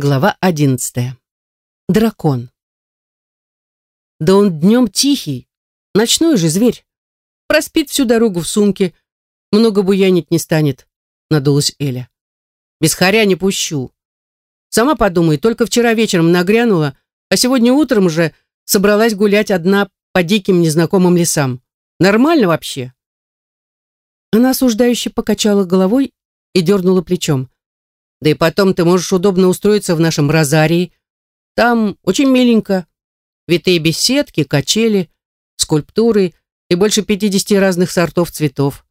Глава одиннадцатая. Дракон. Да он днем тихий, ночной же зверь. Проспит всю дорогу в сумке, много буянить не станет, надулась Эля. Без харя не пущу. Сама подумай, только вчера вечером нагрянула, а сегодня утром же собралась гулять одна по диким незнакомым лесам. Нормально вообще? Она осуждающе покачала головой и дернула плечом. Да и потом ты можешь удобно устроиться в нашем розарии. Там очень миленько. Витые беседки, качели, скульптуры и больше 50 разных сортов цветов.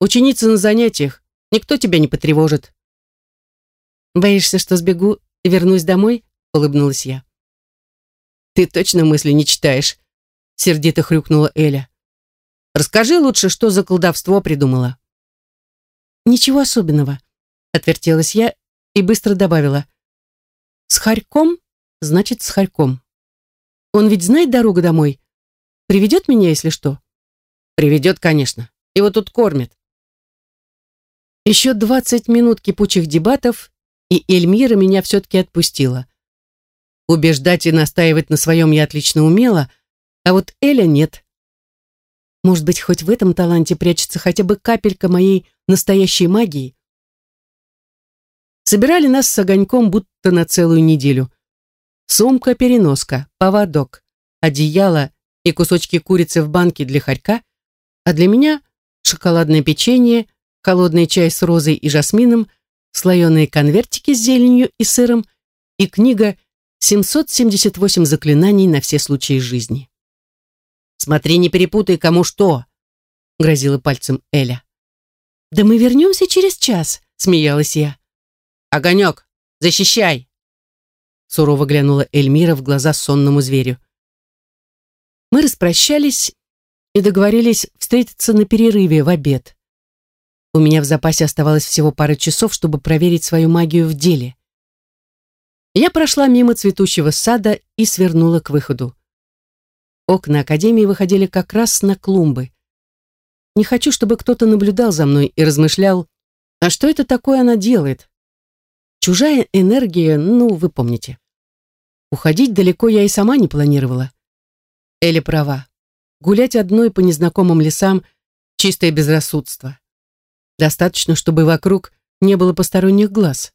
Ученица на занятиях, никто тебя не потревожит. «Боишься, что сбегу и вернусь домой?» — улыбнулась я. «Ты точно мысли не читаешь?» — сердито хрюкнула Эля. «Расскажи лучше, что за колдовство придумала». «Ничего особенного», — отвертелась я и быстро добавила. «С Харьком, значит, с Харьком. Он ведь знает дорогу домой. Приведет меня, если что?» «Приведет, конечно. Его тут кормят». Еще двадцать минут кипучих дебатов, и Эльмира меня все-таки отпустила. Убеждать и настаивать на своем я отлично умела, а вот Эля нет. Может быть, хоть в этом таланте прячется хотя бы капелька моей настоящей магии? Собирали нас с огоньком будто на целую неделю. Сумка-переноска, поводок, одеяло и кусочки курицы в банке для хорька, а для меня шоколадное печенье, холодный чай с розой и жасмином, слоеные конвертики с зеленью и сыром и книга «778 заклинаний на все случаи жизни». «Смотри, не перепутай, кому что!» — грозила пальцем Эля. «Да мы вернемся через час», — смеялась я. «Огонек, защищай!» Сурово глянула Эльмира в глаза сонному зверю. Мы распрощались и договорились встретиться на перерыве в обед. У меня в запасе оставалось всего пара часов, чтобы проверить свою магию в деле. Я прошла мимо цветущего сада и свернула к выходу. Окна Академии выходили как раз на клумбы. Не хочу, чтобы кто-то наблюдал за мной и размышлял, а что это такое она делает? Чужая энергия, ну, вы помните. Уходить далеко я и сама не планировала. Эля права. Гулять одной по незнакомым лесам — чистое безрассудство. Достаточно, чтобы вокруг не было посторонних глаз.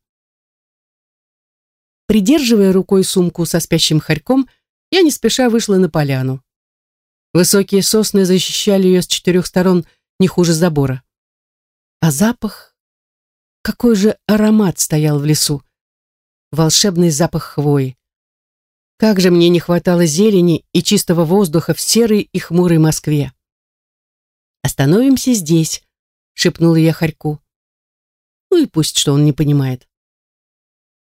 Придерживая рукой сумку со спящим хорьком, я не спеша вышла на поляну. Высокие сосны защищали ее с четырех сторон не хуже забора. А запах? Какой же аромат стоял в лесу? Волшебный запах хвои. Как же мне не хватало зелени и чистого воздуха в серой и хмурой Москве. Остановимся здесь, шепнула я Харьку. Ну и пусть, что он не понимает.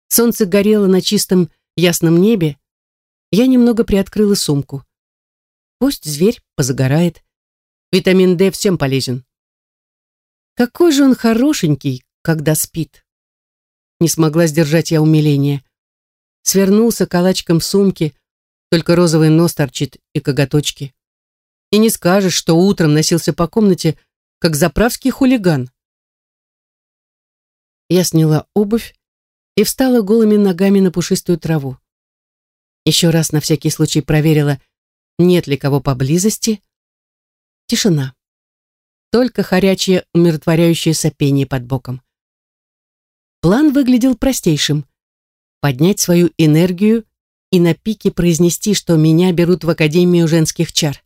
Солнце горело на чистом ясном небе. Я немного приоткрыла сумку. Пусть зверь позагорает. Витамин D всем полезен. Какой же он хорошенький, когда спит. Не смогла сдержать я умиление. Свернулся калачком в сумке, только розовый нос торчит и коготочки. И не скажешь, что утром носился по комнате, как заправский хулиган. Я сняла обувь и встала голыми ногами на пушистую траву. Еще раз на всякий случай проверила, нет ли кого поблизости. Тишина. Только хорячее умиротворяющее сопение под боком. План выглядел простейшим. Поднять свою энергию и на пике произнести, что меня берут в Академию женских чар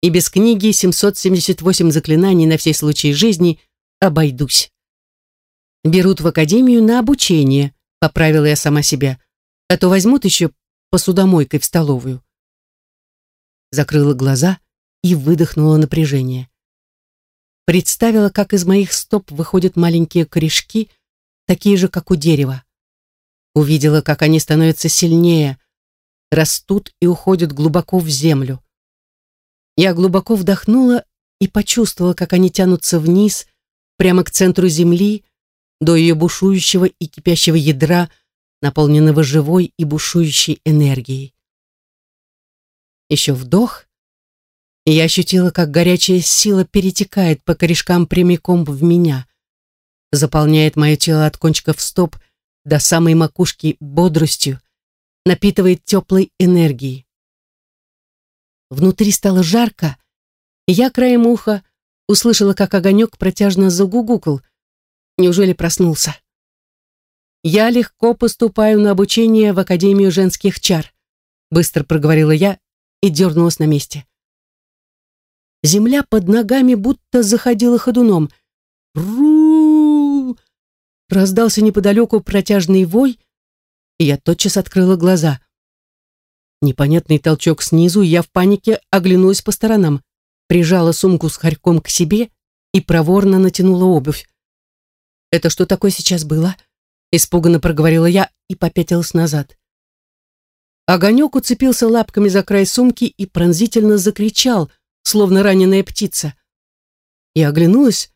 и без книги 778 заклинаний на все случаи жизни обойдусь. Берут в академию на обучение, поправила я сама себя, а то возьмут еще посудомойкой в столовую. Закрыла глаза и выдохнула напряжение. Представила, как из моих стоп выходят маленькие корешки, такие же, как у дерева. Увидела, как они становятся сильнее, растут и уходят глубоко в землю. Я глубоко вдохнула и почувствовала, как они тянутся вниз, прямо к центру земли, до ее бушующего и кипящего ядра, наполненного живой и бушующей энергией. Еще вдох, и я ощутила, как горячая сила перетекает по корешкам прямиком в меня, заполняет мое тело от кончиков стоп до самой макушки бодростью, напитывает теплой энергией. Внутри стало жарко, и я краем уха услышала, как огонек протяжно загугукал. Неужели проснулся? Я легко поступаю на обучение в Академию женских чар, быстро проговорила я и дернулась на месте. Земля под ногами будто заходила ходуном. ру Раздался неподалеку протяжный вой, и я тотчас открыла глаза. Непонятный толчок снизу, я в панике оглянулась по сторонам, прижала сумку с хорьком к себе и проворно натянула обувь. «Это что такое сейчас было?» Испуганно проговорила я и попятилась назад. Огонек уцепился лапками за край сумки и пронзительно закричал, словно раненая птица. Я оглянулась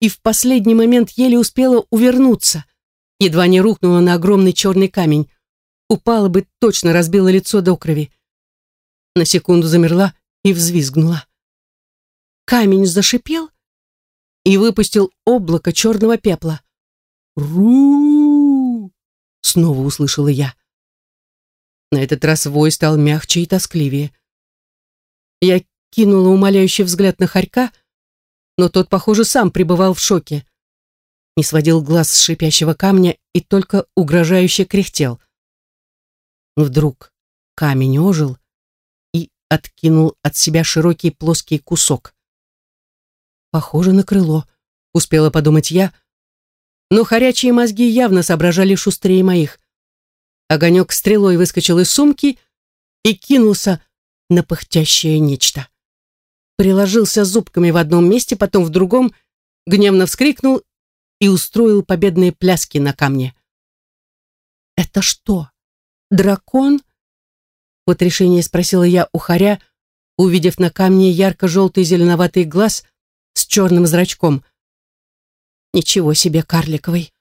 и в последний момент еле успела увернуться. Едва не рухнула на огромный черный камень. Упала бы, точно разбила лицо до крови. На секунду замерла и взвизгнула. Камень зашипел и выпустил облако черного пепла. ру снова услышала я. На этот раз вой стал мягче и тоскливее. Я кинула умоляющий взгляд на хорька, но тот, похоже, сам пребывал в шоке. Не сводил глаз с шипящего камня и только угрожающе кряхтел. Вдруг камень ожил и откинул от себя широкий плоский кусок. Похоже на крыло, успела подумать я, но хорячие мозги явно соображали шустрее моих. Огонек стрелой выскочил из сумки и кинулся на пыхтящее нечто приложился зубками в одном месте, потом в другом, гневно вскрикнул и устроил победные пляски на камне. «Это что, дракон?» Вот решение спросила я у хоря, увидев на камне ярко-желтый зеленоватый глаз с черным зрачком. «Ничего себе, карликовый!»